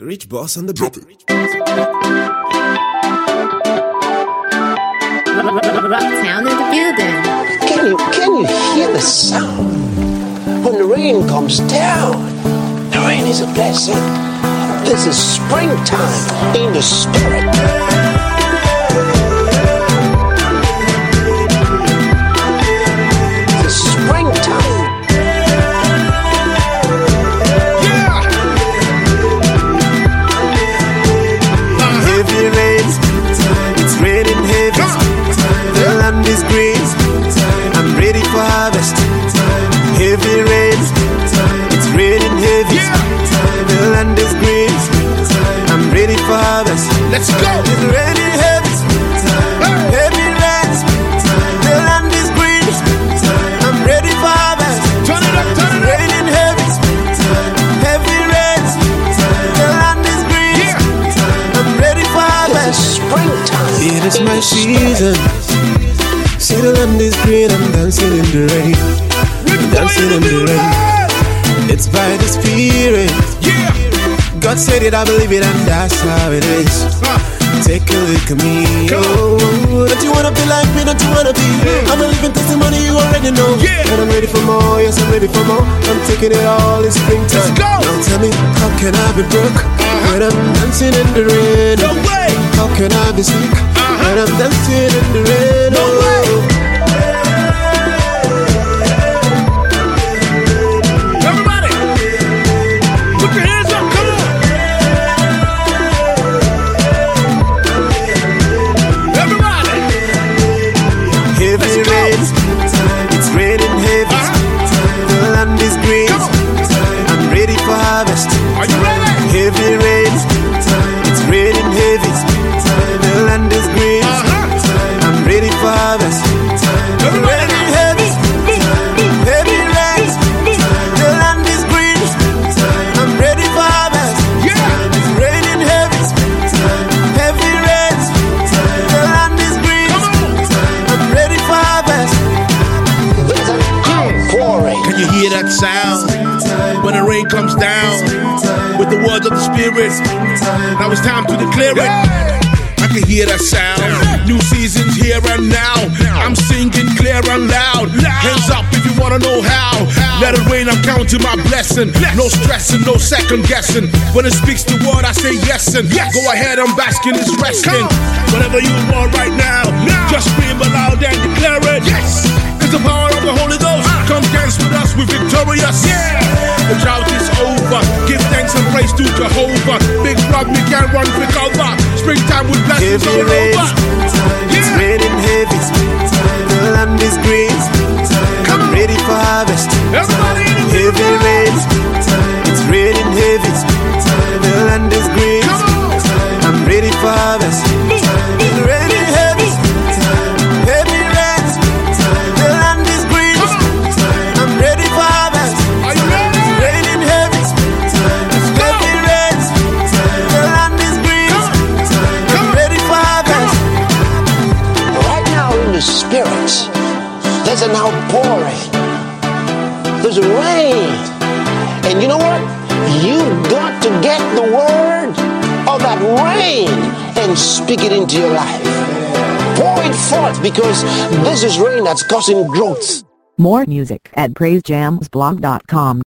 Rich boss on the drop it. Rocktown in the building. Can you can you hear the sound when the rain comes down? The rain is a blessing. This is springtime in the spirit. Heavy rains, it's raining heavy. The land is green, I'm ready for harvest. Let's go. It's raining heavy, heavy rains. The land is green, I'm ready for harvest. Turn it up, turn it up. Raining heavy, heavy rains. The land is green, I'm ready for harvest. Springtime. It is my season. See the land is green, I'm dancing in the rain. Dancing in the rain. It's by the Spirit. Yeah. God said it, I believe it, and that's how it is. Take a look at me. Oh, don't you wanna be like me? Don't you wanna be? I'm a living testimony, you already know. Yeah. And I'm ready for more, yes, I'm ready for more. I'm taking it all in springtime. Now tell me, how can I be broke when I'm dancing in the rain? no way. How can I be sick Uh-huh. when I'm dancing in the rain? Raining heavy. The land is green. I'm ready for. It's raining heavy, heavy. The land is green. I'm ready for. Can you hear that sound when the rain comes down with the words of the Spirit? Now it's time to declare it. I can hear that sound. New season's here and now. I'm singing clear and loud. Hands up if you wanna know how. Let it rain, I'm counting my blessing. No stressing, no second guessing. When it speaks the word, I say yes and go ahead, I'm basking, it's resting. Whatever you want right now, praise to Jehovah. Big rock, we can run for cover. Springtime with blessings all over. There's an outpouring. There's rain. And you know what? You've got to get the word of that rain and speak it into your life. Pour it forth because this is rain that's causing growth. More music at praisejamsblog.com.